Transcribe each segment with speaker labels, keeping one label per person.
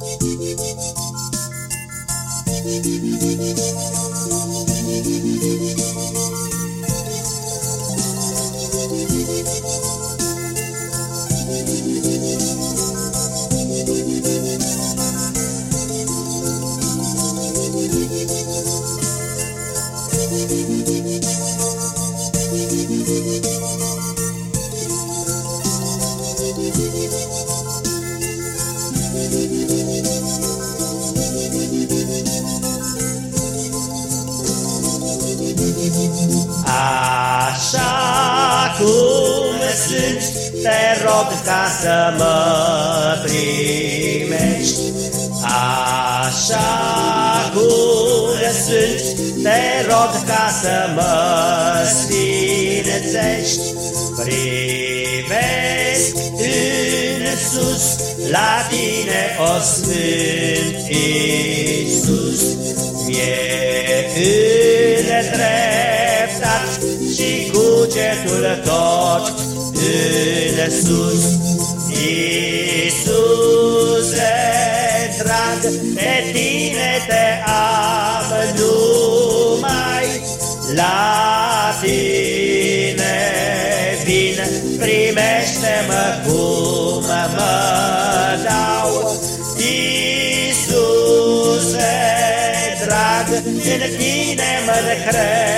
Speaker 1: Thank you. Te rog ca să mă primești. Așa cum sunt, te rog ca să mă sfințești. Privesc în sus, la tine, o Sfânt Iisus. Mie îndreptat și cugetul tot în sus. Iisuse, drag, de tine te am numai la tine vin, primește-mă cum mă dau. în tine mă cred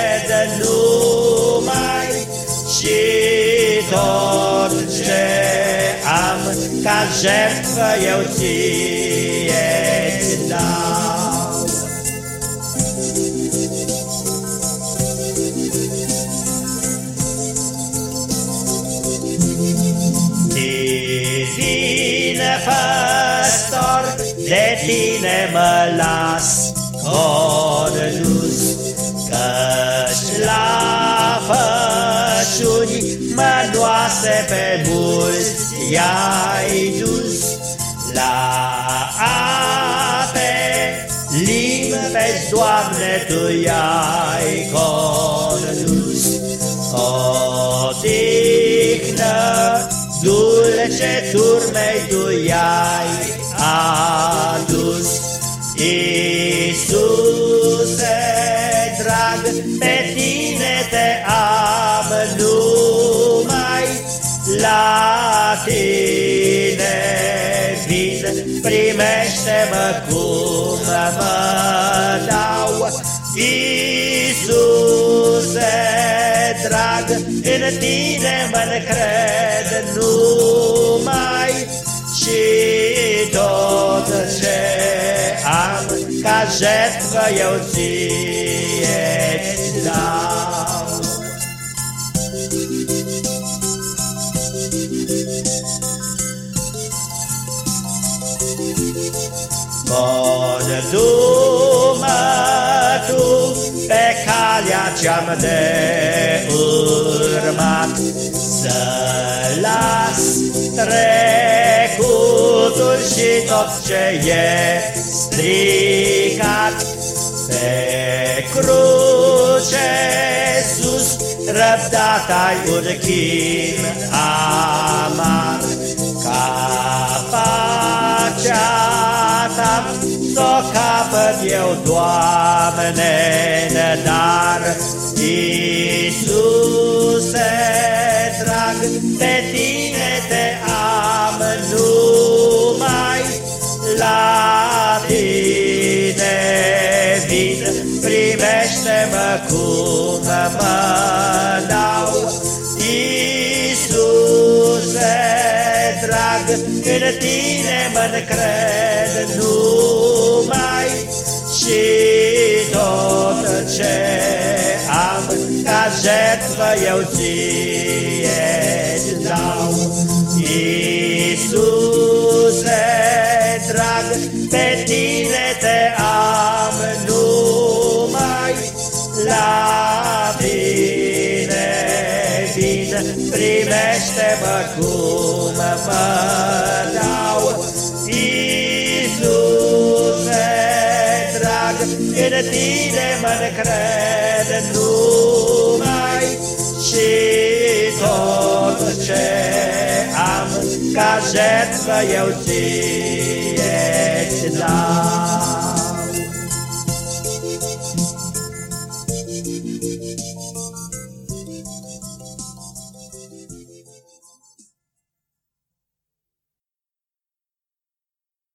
Speaker 1: tot ce am ca jertfă eu ție dau. Divin păstor, de tine mă las, condus, Căci fășuri mănoase pe mulți i-ai dus, La ape. Limpezi, Doamne, Tu i-ai condus, O tihnă dulce turmei Tu i-ai adus, Iisuse, drag, pe tine te am numai la tine vin, primește-mă cum mă dau. Iisuse, drag, în tine mă cred numai și tot ce am ca jertfă eu ție dau. Condumă tu pe calea ce-am de urmat, Să las trecutul și tot ce e stricat. Pe cruce sus, răbdat ai un chin amar, ca pacea ta s-o capăt eu, Doamne, în dar, Iisuse, drag, pe tine te am numai la tine vin, primește-mă cum mă dau. Iisuse, drag, în tine mă cred jertfă eu ție dau. Iisuse, drag, pe tine te am numai la tine vin, primește-mă cum mă dau. Iisuse, drag, în tine mă cred numai și tot ce am ca jertfă eu ție-ți dau.